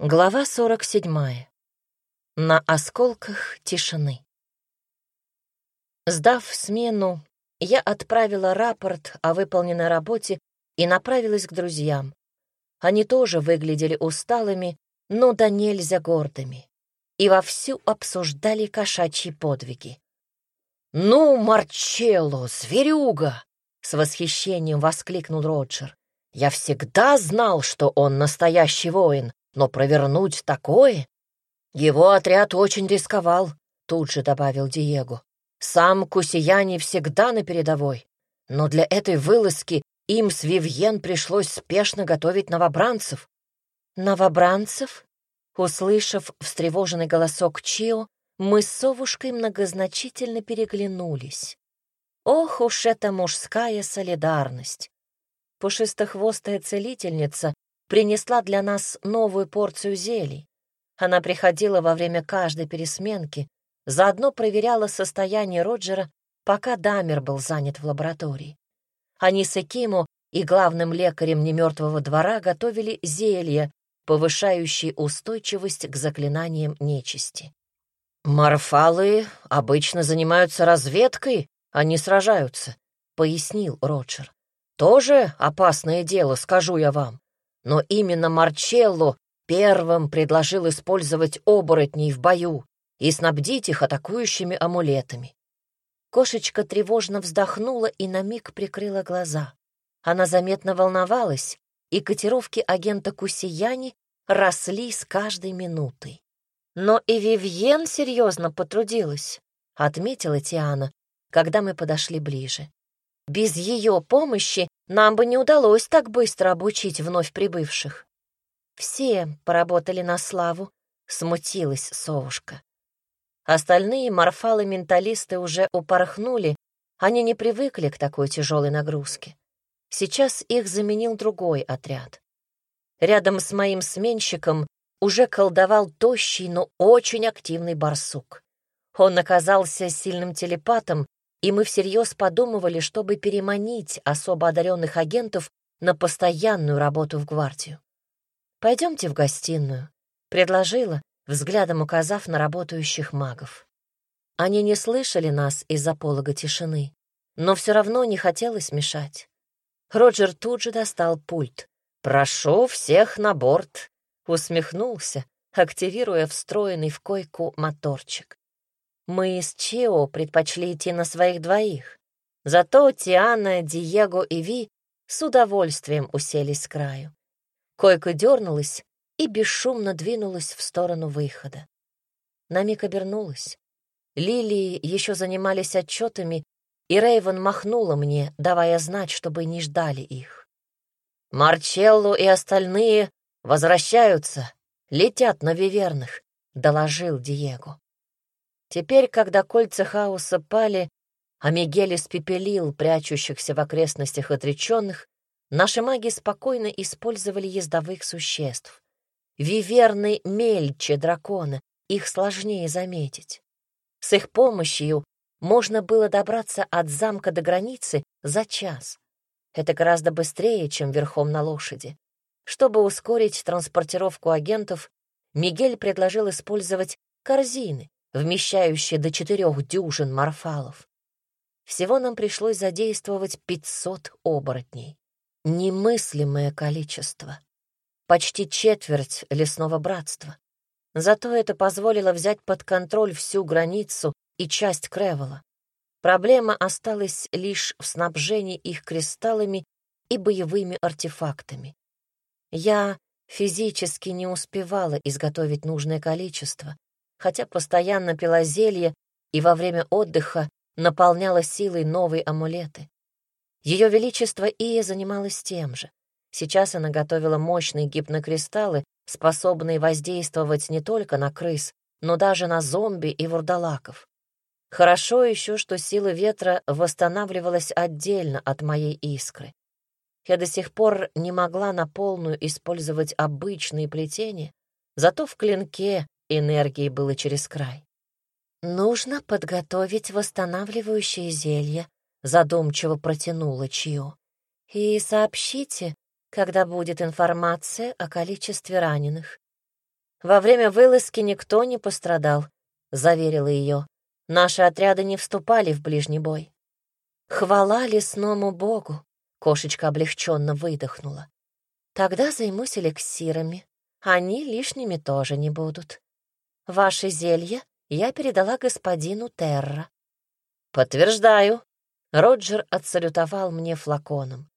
Глава 47. На осколках тишины. Сдав смену, я отправила рапорт о выполненной работе и направилась к друзьям. Они тоже выглядели усталыми, но да нельзя гордыми, и вовсю обсуждали кошачьи подвиги. «Ну, Марчелло, зверюга!» — с восхищением воскликнул Роджер. «Я всегда знал, что он настоящий воин, но провернуть такое... Его отряд очень рисковал, тут же добавил Диего. Сам Кусияни всегда на передовой, но для этой вылазки им с Вивьен пришлось спешно готовить новобранцев. Новобранцев? Услышав встревоженный голосок Чио, мы с совушкой многозначительно переглянулись. Ох уж эта мужская солидарность! Пушистохвостая целительница принесла для нас новую порцию зелий. Она приходила во время каждой пересменки, заодно проверяла состояние Роджера, пока Дамер был занят в лаборатории. Они с Экиму и главным лекарем немертвого двора готовили зелья, повышающие устойчивость к заклинаниям нечисти. «Марфалы обычно занимаются разведкой, а не сражаются», — пояснил Роджер. «Тоже опасное дело, скажу я вам. Но именно Марчелло первым предложил использовать оборотней в бою и снабдить их атакующими амулетами. Кошечка тревожно вздохнула и на миг прикрыла глаза. Она заметно волновалась, и котировки агента Кусияни росли с каждой минутой. Но и Вивьен серьезно потрудилась, отметила Тиана, когда мы подошли ближе. Без ее помощи нам бы не удалось так быстро обучить вновь прибывших. Все поработали на славу, смутилась совушка. Остальные морфалы-менталисты уже упорхнули, они не привыкли к такой тяжелой нагрузке. Сейчас их заменил другой отряд. Рядом с моим сменщиком уже колдовал тощий, но очень активный барсук. Он оказался сильным телепатом и мы всерьез подумывали, чтобы переманить особо одаренных агентов на постоянную работу в гвардию. «Пойдемте в гостиную», — предложила, взглядом указав на работающих магов. Они не слышали нас из-за полога тишины, но все равно не хотелось мешать. Роджер тут же достал пульт. «Прошу всех на борт», — усмехнулся, активируя встроенный в койку моторчик. Мы с Чио предпочли идти на своих двоих. Зато Тиана, Диего и Ви с удовольствием уселись с краю. Койка дернулась и бесшумно двинулась в сторону выхода. На миг обернулась. Лилии еще занимались отчетами, и Рейвен махнула мне, давая знать, чтобы не ждали их. «Марчелло и остальные возвращаются, летят на Виверных», — доложил Диего. Теперь, когда кольца хаоса пали, а Мигель испепелил прячущихся в окрестностях отреченных, наши маги спокойно использовали ездовых существ. Виверны мельче дракона, их сложнее заметить. С их помощью можно было добраться от замка до границы за час. Это гораздо быстрее, чем верхом на лошади. Чтобы ускорить транспортировку агентов, Мигель предложил использовать корзины, вмещающее до четырех дюжин морфалов. Всего нам пришлось задействовать пятьсот оборотней. Немыслимое количество. Почти четверть лесного братства. Зато это позволило взять под контроль всю границу и часть Кревела. Проблема осталась лишь в снабжении их кристаллами и боевыми артефактами. Я физически не успевала изготовить нужное количество, хотя постоянно пила зелье и во время отдыха наполняла силой новые амулеты. Ее Величество Ия занималась тем же. Сейчас она готовила мощные гипнокристаллы, способные воздействовать не только на крыс, но даже на зомби и вурдалаков. Хорошо еще, что сила ветра восстанавливалась отдельно от моей искры. Я до сих пор не могла на полную использовать обычные плетения, зато в клинке Энергии было через край. «Нужно подготовить восстанавливающее зелье», — задумчиво протянула Чио. «И сообщите, когда будет информация о количестве раненых. Во время вылазки никто не пострадал, заверила ее. Наши отряды не вступали в ближний бой. Хвала лесному богу, кошечка облегченно выдохнула. Тогда займусь эликсирами. Они лишними тоже не будут. Ваши зелья я передала господину Терра. Подтверждаю. Роджер отсалютовал мне флаконом.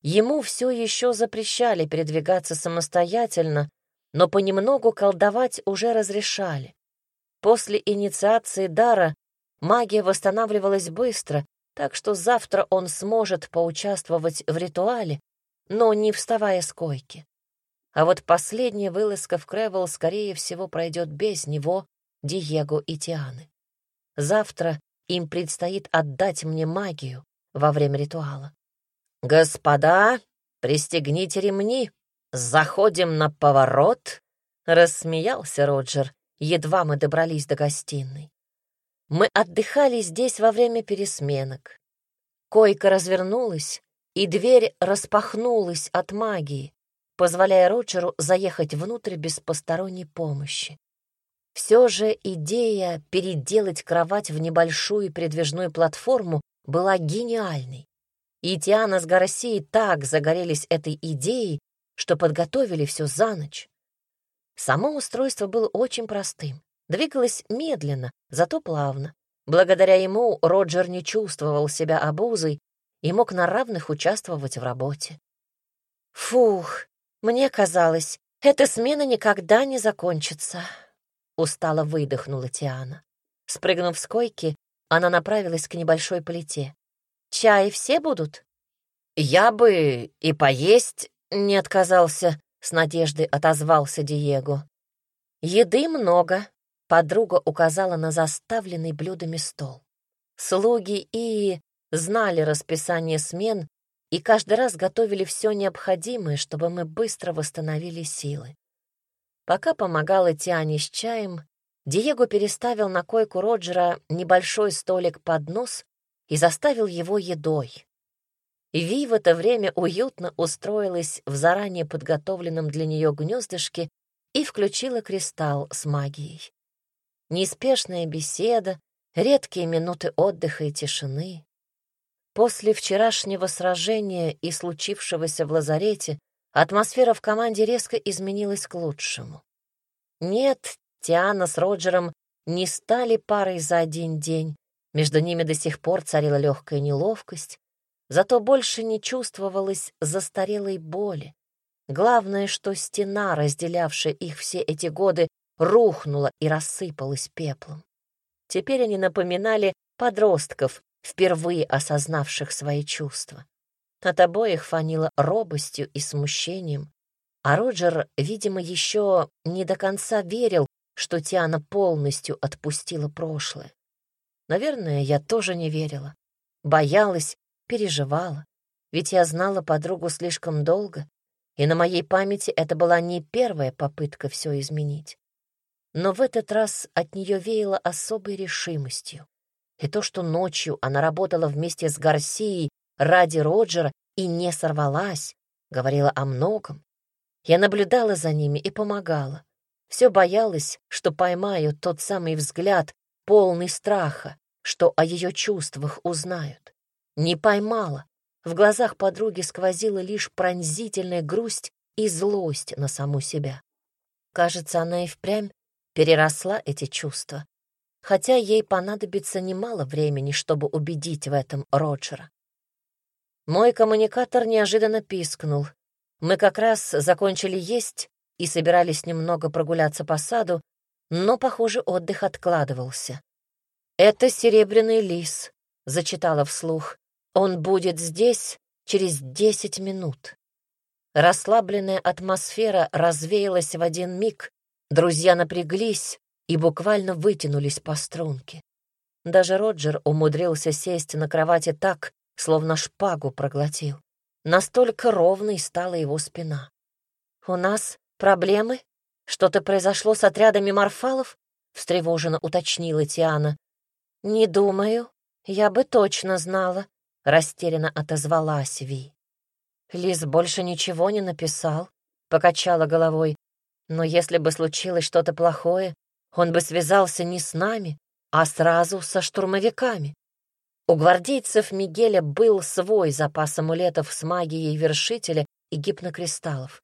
Ему все еще запрещали передвигаться самостоятельно, но понемногу колдовать уже разрешали. После инициации дара магия восстанавливалась быстро, так что завтра он сможет поучаствовать в ритуале, но не вставая с койки. А вот последняя вылазка в Кревел, скорее всего, пройдет без него, Диего и Тианы. Завтра им предстоит отдать мне магию во время ритуала. «Господа, пристегните ремни, заходим на поворот», — рассмеялся Роджер, едва мы добрались до гостиной. Мы отдыхали здесь во время пересменок. Койка развернулась, и дверь распахнулась от магии, позволяя Роджеру заехать внутрь без посторонней помощи. Все же идея переделать кровать в небольшую передвижную платформу была гениальной. И Тиана с Гарсией так загорелись этой идеей, что подготовили все за ночь. Само устройство было очень простым. Двигалось медленно, зато плавно. Благодаря ему Роджер не чувствовал себя обузой и мог на равных участвовать в работе. «Фух, мне казалось, эта смена никогда не закончится», — устало выдохнула Тиана. Спрыгнув с койки, она направилась к небольшой плите. «Чай все будут?» «Я бы и поесть не отказался», — с надеждой отозвался Диего. «Еды много», — подруга указала на заставленный блюдами стол. Слуги и знали расписание смен и каждый раз готовили все необходимое, чтобы мы быстро восстановили силы. Пока помогала Тиане с чаем, Диего переставил на койку Роджера небольшой столик под нос и заставил его едой. Ви в это время уютно устроилась в заранее подготовленном для нее гнездышке и включила кристалл с магией. Неспешная беседа, редкие минуты отдыха и тишины. После вчерашнего сражения и случившегося в лазарете атмосфера в команде резко изменилась к лучшему. Нет, Тиана с Роджером не стали парой за один день, между ними до сих пор царила легкая неловкость, зато больше не чувствовалось застарелой боли. Главное, что стена, разделявшая их все эти годы, рухнула и рассыпалась пеплом. Теперь они напоминали подростков, впервые осознавших свои чувства. От обоих фанило робостью и смущением, а Роджер, видимо, еще не до конца верил, что Тиана полностью отпустила прошлое. Наверное, я тоже не верила. Боялась, переживала, ведь я знала подругу слишком долго, и на моей памяти это была не первая попытка все изменить. Но в этот раз от нее веяло особой решимостью. И то, что ночью она работала вместе с Гарсией ради Роджера и не сорвалась, говорила о многом. Я наблюдала за ними и помогала. Все боялась, что поймаю тот самый взгляд, полный страха, что о ее чувствах узнают. Не поймала. В глазах подруги сквозила лишь пронзительная грусть и злость на саму себя. Кажется, она и впрямь переросла эти чувства хотя ей понадобится немало времени, чтобы убедить в этом Роджера. Мой коммуникатор неожиданно пискнул. Мы как раз закончили есть и собирались немного прогуляться по саду, но, похоже, отдых откладывался. «Это серебряный лис», — зачитала вслух. «Он будет здесь через десять минут». Расслабленная атмосфера развеялась в один миг, друзья напряглись, и буквально вытянулись по струнке. Даже Роджер умудрился сесть на кровати так, словно шпагу проглотил. Настолько ровной стала его спина. «У нас проблемы? Что-то произошло с отрядами морфалов?» — встревоженно уточнила Тиана. «Не думаю. Я бы точно знала», — растерянно отозвалась Ви. Лис больше ничего не написал, покачала головой. Но если бы случилось что-то плохое, он бы связался не с нами, а сразу со штурмовиками. У гвардейцев Мигеля был свой запас амулетов с магией вершителя и гипнокристаллов.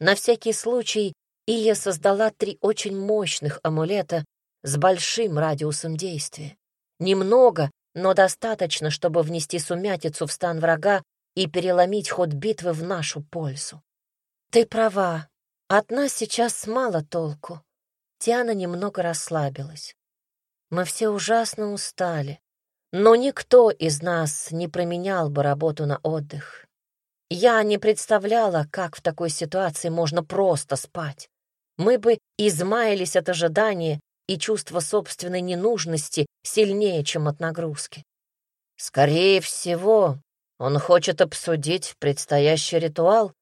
На всякий случай Ия создала три очень мощных амулета с большим радиусом действия. Немного, но достаточно, чтобы внести сумятицу в стан врага и переломить ход битвы в нашу пользу. Ты права, от нас сейчас мало толку. Тиана немного расслабилась. Мы все ужасно устали, но никто из нас не променял бы работу на отдых. Я не представляла, как в такой ситуации можно просто спать. Мы бы измаялись от ожидания, и чувство собственной ненужности сильнее, чем от нагрузки. Скорее всего, он хочет обсудить предстоящий ритуал,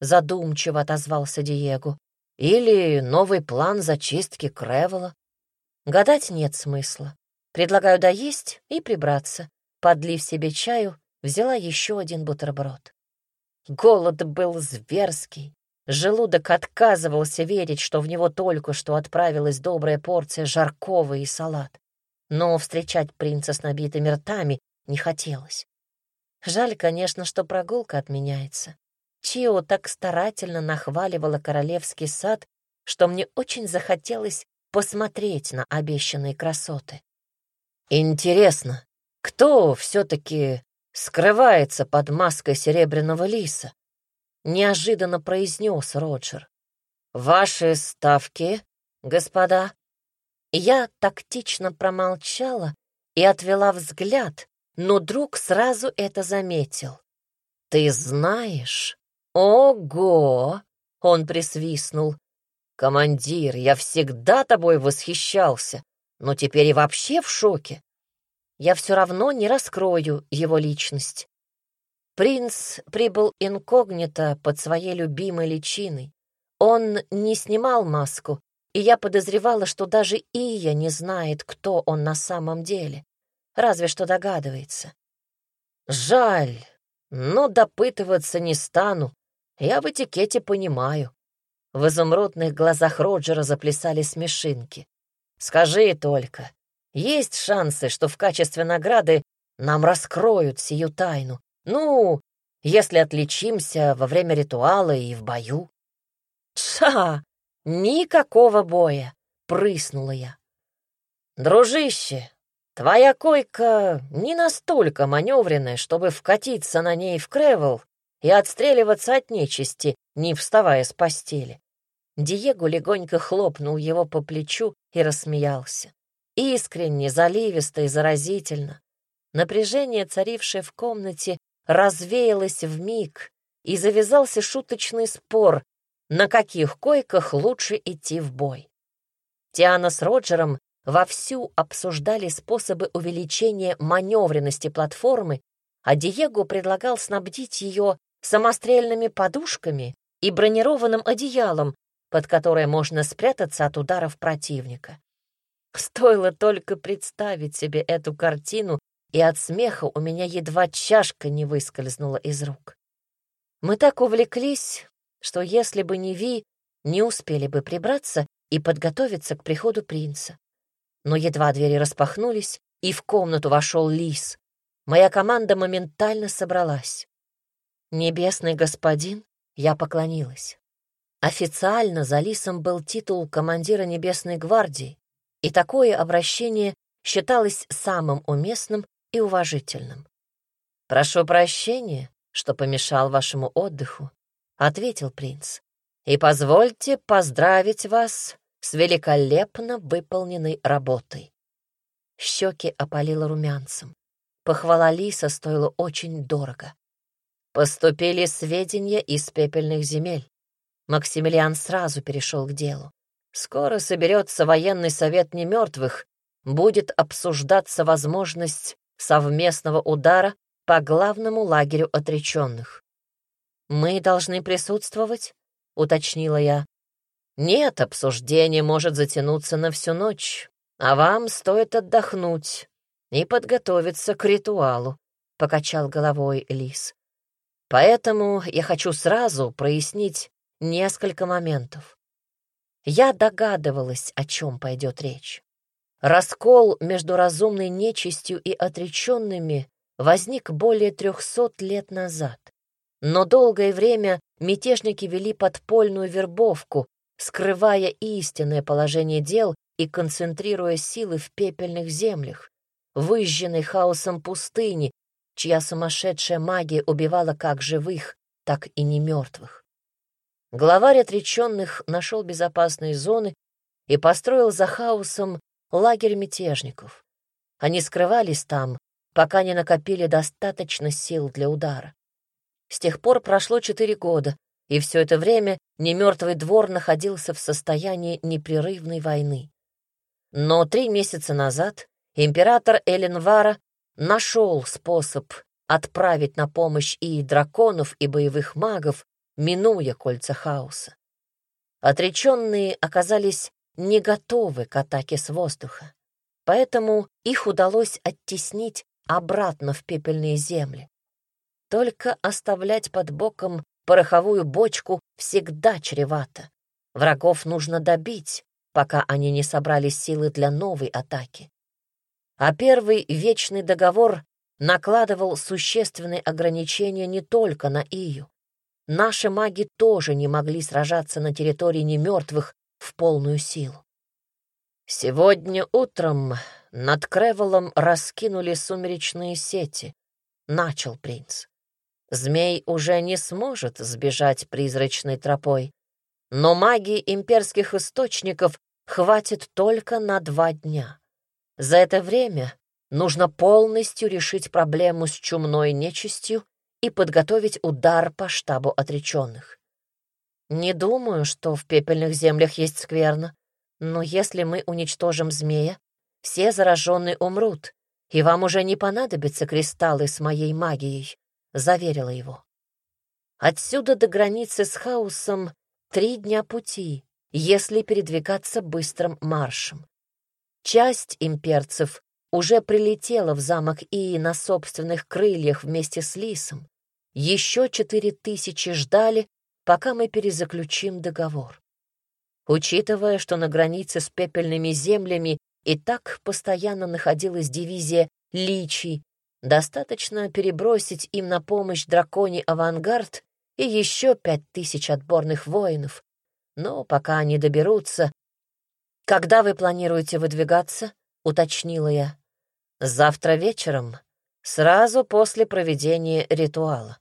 задумчиво отозвался Диего, или новый план зачистки Кревела. Гадать нет смысла. Предлагаю доесть и прибраться. Подлив себе чаю, взяла еще один бутерброд. Голод был зверский. Желудок отказывался верить, что в него только что отправилась добрая порция жаркого и салат. Но встречать принца с набитыми ртами не хотелось. Жаль, конечно, что прогулка отменяется. Чио так старательно нахваливала королевский сад, что мне очень захотелось посмотреть на обещанные красоты. Интересно, кто все-таки скрывается под маской серебряного лиса? Неожиданно произнес Роджер. Ваши ставки, господа? Я тактично промолчала и отвела взгляд, но друг сразу это заметил. «Ты знаешь? Ого!» — он присвистнул. «Командир, я всегда тобой восхищался, но теперь и вообще в шоке. Я все равно не раскрою его личность. Принц прибыл инкогнито под своей любимой личиной. Он не снимал маску, и я подозревала, что даже Ия не знает, кто он на самом деле, разве что догадывается. Жаль, но допытываться не стану, я в этикете понимаю. В изумрудных глазах Роджера заплясали смешинки. «Скажи только, есть шансы, что в качестве награды нам раскроют сию тайну? Ну, если отличимся во время ритуала и в бою?» «Ша! Никакого боя!» — прыснула я. «Дружище, твоя койка не настолько маневренная, чтобы вкатиться на ней в Кревел и отстреливаться от нечисти, не вставая с постели. Диего легонько хлопнул его по плечу и рассмеялся. Искренне, заливисто и заразительно. Напряжение, царившее в комнате, развеялось в миг, и завязался шуточный спор, на каких койках лучше идти в бой. Тиана с Роджером вовсю обсуждали способы увеличения маневренности платформы, а Диего предлагал снабдить ее самострельными подушками и бронированным одеялом, под которое можно спрятаться от ударов противника. Стоило только представить себе эту картину, и от смеха у меня едва чашка не выскользнула из рук. Мы так увлеклись, что если бы не Ви, не успели бы прибраться и подготовиться к приходу принца. Но едва двери распахнулись, и в комнату вошел лис. Моя команда моментально собралась. «Небесный господин», я поклонилась. Официально за Лисом был титул командира Небесной гвардии, и такое обращение считалось самым уместным и уважительным. «Прошу прощения, что помешал вашему отдыху», — ответил принц. «И позвольте поздравить вас с великолепно выполненной работой». Щеки опалило румянцем. Похвала Лиса стоила очень дорого. Поступили сведения из пепельных земель. Максимилиан сразу перешел к делу. Скоро соберется военный совет немертвых, будет обсуждаться возможность совместного удара по главному лагерю отреченных. «Мы должны присутствовать?» — уточнила я. «Нет, обсуждение может затянуться на всю ночь, а вам стоит отдохнуть и подготовиться к ритуалу», — покачал головой Лис. «Поэтому я хочу сразу прояснить несколько моментов. Я догадывалась, о чем пойдет речь. Раскол между разумной нечистью и отреченными возник более трехсот лет назад. Но долгое время мятежники вели подпольную вербовку, скрывая истинное положение дел и концентрируя силы в пепельных землях, выжженной хаосом пустыни, чья сумасшедшая магия убивала как живых, так и немертвых. Главарь отреченных нашел безопасные зоны и построил за хаосом лагерь мятежников. Они скрывались там, пока не накопили достаточно сил для удара. С тех пор прошло четыре года, и все это время немертвый двор находился в состоянии непрерывной войны. Но три месяца назад император Эленвара нашел способ отправить на помощь и драконов, и боевых магов, минуя кольца хаоса. Отреченные оказались не готовы к атаке с воздуха, поэтому их удалось оттеснить обратно в пепельные земли. Только оставлять под боком пороховую бочку всегда чревато. Врагов нужно добить, пока они не собрали силы для новой атаки. А первый вечный договор накладывал существенные ограничения не только на Ию. Наши маги тоже не могли сражаться на территории немертвых в полную силу. Сегодня утром над Кревелом раскинули сумеречные сети, — начал принц. Змей уже не сможет сбежать призрачной тропой, но магии имперских источников хватит только на два дня. За это время нужно полностью решить проблему с чумной нечистью и подготовить удар по штабу отреченных. Не думаю, что в пепельных землях есть скверно, но если мы уничтожим змея, все зараженные умрут, и вам уже не понадобятся кристаллы с моей магией, — заверила его. Отсюда до границы с хаосом три дня пути, если передвигаться быстрым маршем. Часть имперцев уже прилетела в замок Ии на собственных крыльях вместе с Лисом. Еще четыре тысячи ждали, пока мы перезаключим договор. Учитывая, что на границе с пепельными землями и так постоянно находилась дивизия личий, достаточно перебросить им на помощь драконий авангард и еще пять тысяч отборных воинов. Но пока они доберутся... «Когда вы планируете выдвигаться?» — уточнила я. «Завтра вечером, сразу после проведения ритуала.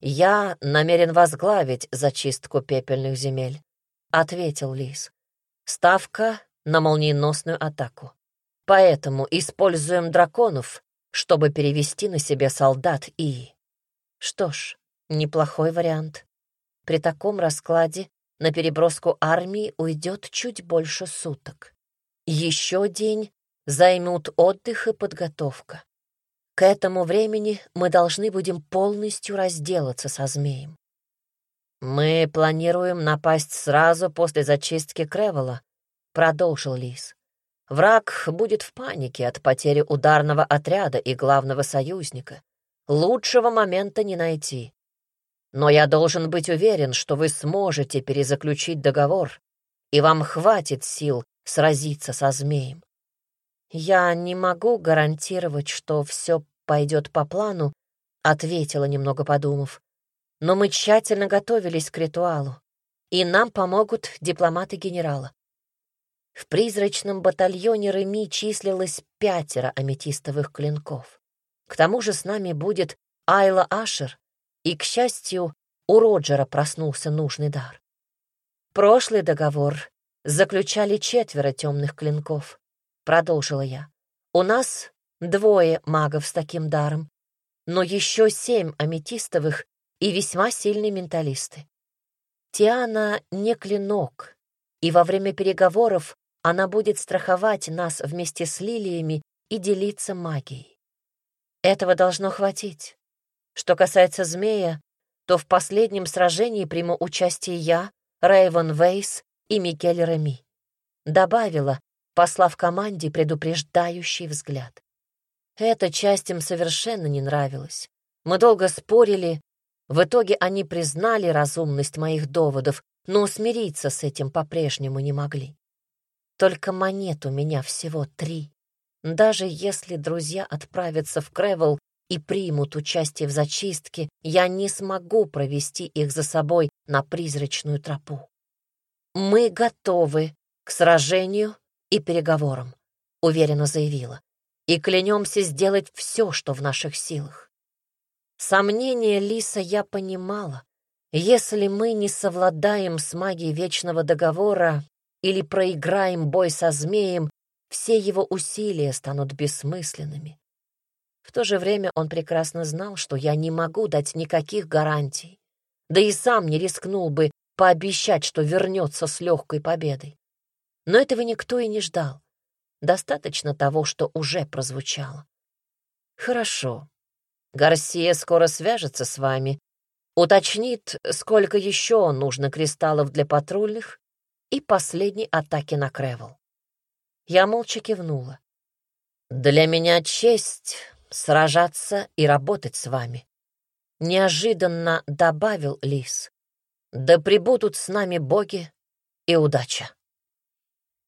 Я намерен возглавить зачистку пепельных земель. — ответил Лис. «Ставка на молниеносную атаку. Поэтому используем драконов, чтобы перевести на себя солдат и...» Что ж, неплохой вариант. При таком раскладе на переброску армии уйдет чуть больше суток. Еще день займут отдых и подготовка. К этому времени мы должны будем полностью разделаться со змеем. «Мы планируем напасть сразу после зачистки Кревела», — продолжил Лис. «Враг будет в панике от потери ударного отряда и главного союзника. Лучшего момента не найти. Но я должен быть уверен, что вы сможете перезаключить договор, и вам хватит сил сразиться со змеем. Я не могу гарантировать, что все пойдет по плану, ответила, немного подумав но мы тщательно готовились к ритуалу, и нам помогут дипломаты генерала. В призрачном батальоне Реми числилось пятеро аметистовых клинков. К тому же с нами будет Айла Ашер, и, к счастью, у Роджера проснулся нужный дар. Прошлый договор заключали четверо темных клинков, продолжила я. У нас двое магов с таким даром, но еще семь аметистовых и весьма сильные менталисты. Тиана не клинок, и во время переговоров она будет страховать нас вместе с лилиями и делиться магией. Этого должно хватить. Что касается змея, то в последнем сражении приму участие я, Рейвен Вейс и Микель Реми. Добавила, послав команде предупреждающий взгляд. Эта часть им совершенно не нравилась. Мы долго спорили, в итоге они признали разумность моих доводов, но смириться с этим по-прежнему не могли. Только монет у меня всего три. Даже если друзья отправятся в Кревел и примут участие в зачистке, я не смогу провести их за собой на призрачную тропу. Мы готовы к сражению и переговорам, уверенно заявила, и клянемся сделать все, что в наших силах. Сомнения Лиса я понимала. Если мы не совладаем с магией Вечного Договора или проиграем бой со змеем, все его усилия станут бессмысленными. В то же время он прекрасно знал, что я не могу дать никаких гарантий, да и сам не рискнул бы пообещать, что вернется с легкой победой. Но этого никто и не ждал. Достаточно того, что уже прозвучало. Хорошо. Гарсия скоро свяжется с вами, уточнит, сколько еще нужно кристаллов для патрульных и последней атаки на Кревел. Я молча кивнула. «Для меня честь сражаться и работать с вами», — неожиданно добавил Лис. «Да прибудут с нами боги и удача».